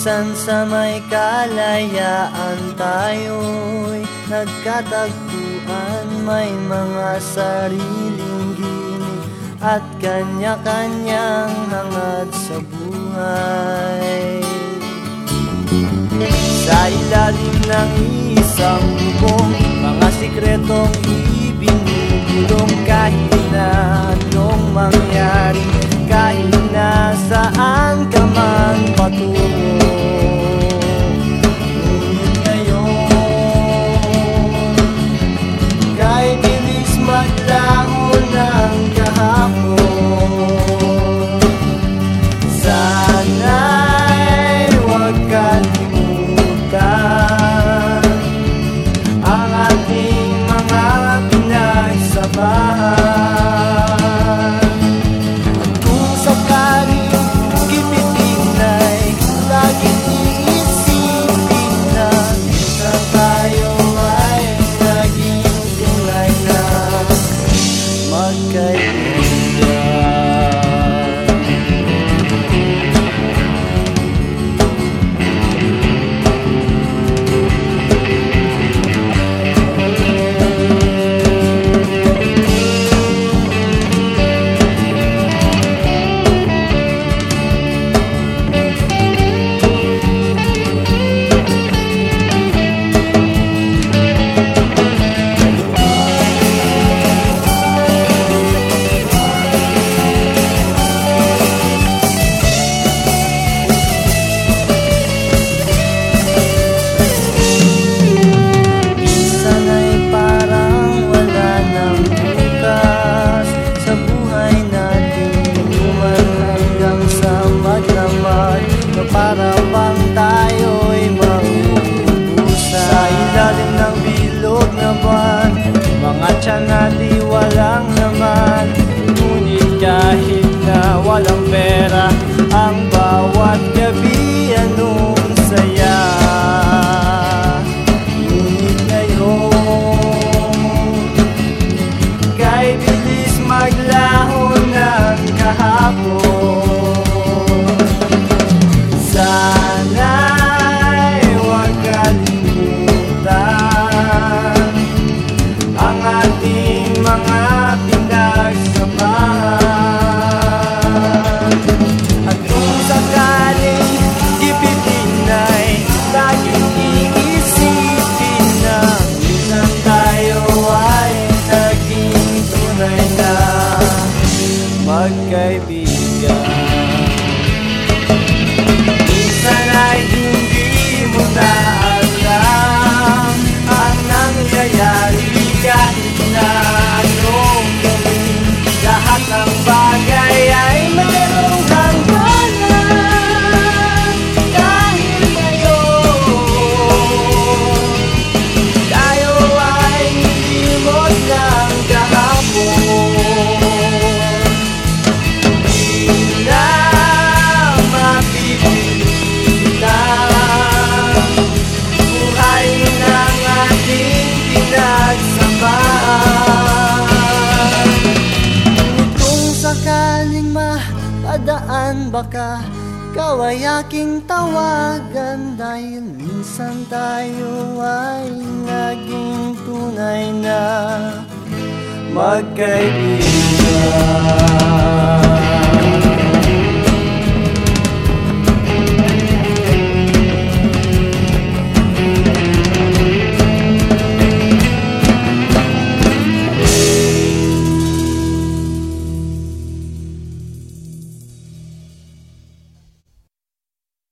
Minsan sa may kalayaan tayo'y nagkatagpuan. May mga sariling ginig at kanya-kanyang hangad sa buhay. Sa ilalim ng isang bubong Mga sikretong ibinubulong Kahit para bang tayo'y mauubusan Sa ilalim ng bilog na buwan? Mga tiyan natin walang naman Ngunit kahit na walang pera Ang bawat gabi Magkaibigan Minsan ay hindi mo na mapadaan baka Ikaw ay aking tawagan Dahil minsan tayo ay naging tunay na Magkaibigan